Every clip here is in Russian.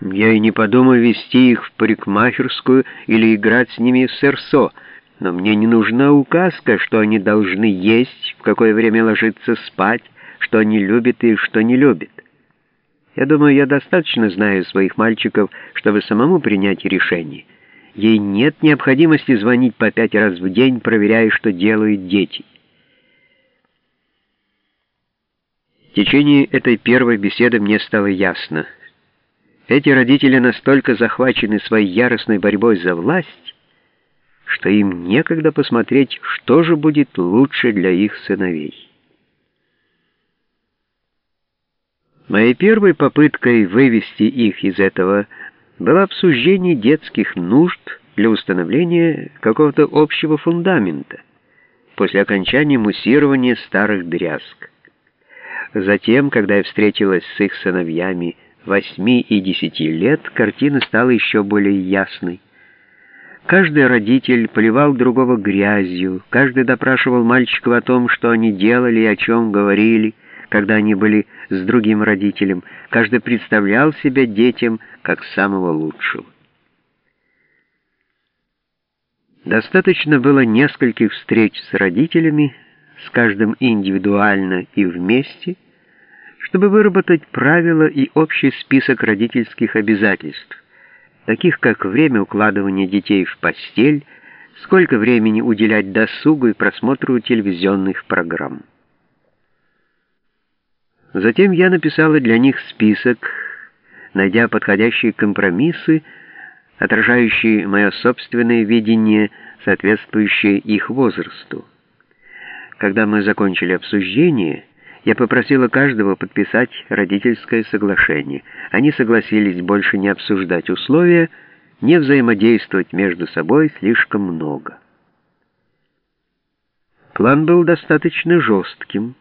Я и не подумаю вести их в парикмахерскую или играть с ними в серсо, но мне не нужна указка, что они должны есть, в какое время ложиться спать, что они любят и что не любят. Я думаю, я достаточно знаю своих мальчиков, чтобы самому принять решение. Ей нет необходимости звонить по пять раз в день, проверяя, что делают дети. В течение этой первой беседы мне стало ясно. Эти родители настолько захвачены своей яростной борьбой за власть, что им некогда посмотреть, что же будет лучше для их сыновей. Моей первой попыткой вывести их из этого было обсуждение детских нужд для установления какого-то общего фундамента после окончания муссирования старых дрязг. Затем, когда я встретилась с их сыновьями восьми и десяти лет, картина стала еще более ясной. Каждый родитель поливал другого грязью, каждый допрашивал мальчиков о том, что они делали и о чем говорили, когда они были с другим родителем, каждый представлял себя детям как самого лучшего. Достаточно было нескольких встреч с родителями, с каждым индивидуально и вместе, чтобы выработать правила и общий список родительских обязательств, таких как время укладывания детей в постель, сколько времени уделять досугу и просмотру телевизионных программ. Затем я написала для них список, найдя подходящие компромиссы, отражающие мое собственное видение, соответствующее их возрасту. Когда мы закончили обсуждение, я попросила каждого подписать родительское соглашение. Они согласились больше не обсуждать условия, не взаимодействовать между собой слишком много. План был достаточно жестким.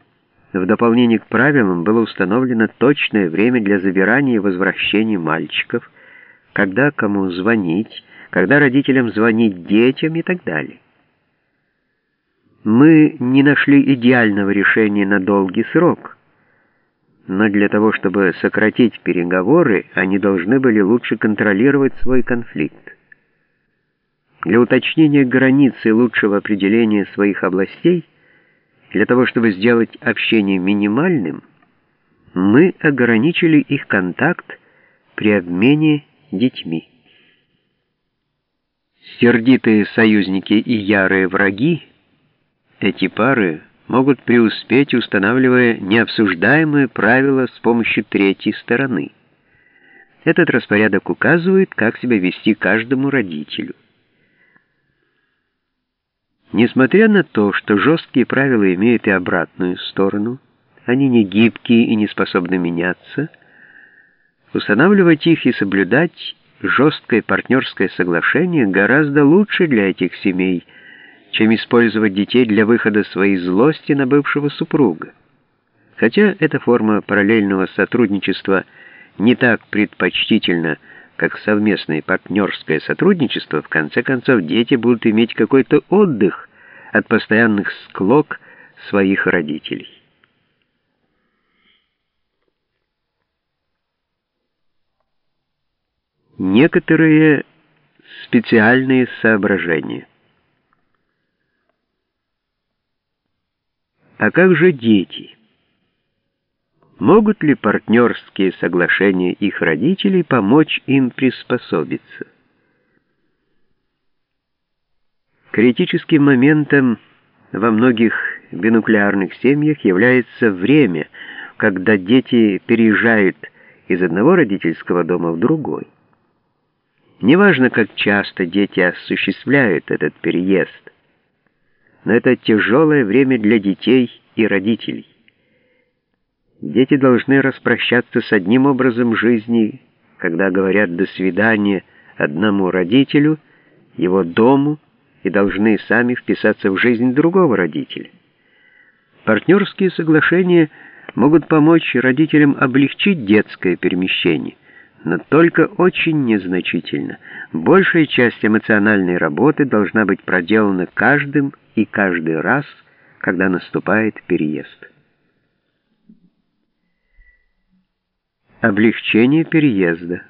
В дополнение к правилам было установлено точное время для забирания и возвращения мальчиков, когда кому звонить, когда родителям звонить детям и так далее. Мы не нашли идеального решения на долгий срок, но для того, чтобы сократить переговоры, они должны были лучше контролировать свой конфликт. Для уточнения границы лучшего определения своих областей – для того, чтобы сделать общение минимальным, мы ограничили их контакт при обмене детьми. Сердитые союзники и ярые враги, эти пары могут преуспеть, устанавливая необсуждаемые правила с помощью третьей стороны. Этот распорядок указывает, как себя вести каждому родителю. Несмотря на то, что жесткие правила имеют и обратную сторону, они не гибкие и не способны меняться, устанавливать их и соблюдать жесткое партнерское соглашение гораздо лучше для этих семей, чем использовать детей для выхода своей злости на бывшего супруга. Хотя эта форма параллельного сотрудничества не так предпочтительна, как совместное партнерское сотрудничество, в конце концов дети будут иметь какой-то отдых от постоянных склок своих родителей. Некоторые специальные соображения. А как же дети? Могут ли партнерские соглашения их родителей помочь им приспособиться? Критическим моментом во многих бинуклеарных семьях является время, когда дети переезжают из одного родительского дома в другой. Неважно, как часто дети осуществляют этот переезд, но это тяжелое время для детей и родителей. Дети должны распрощаться с одним образом жизни, когда говорят «до свидания» одному родителю, его дому, и должны сами вписаться в жизнь другого родителя. Партнерские соглашения могут помочь родителям облегчить детское перемещение, но только очень незначительно. Большая часть эмоциональной работы должна быть проделана каждым и каждый раз, когда наступает переезд. Облегчение переезда.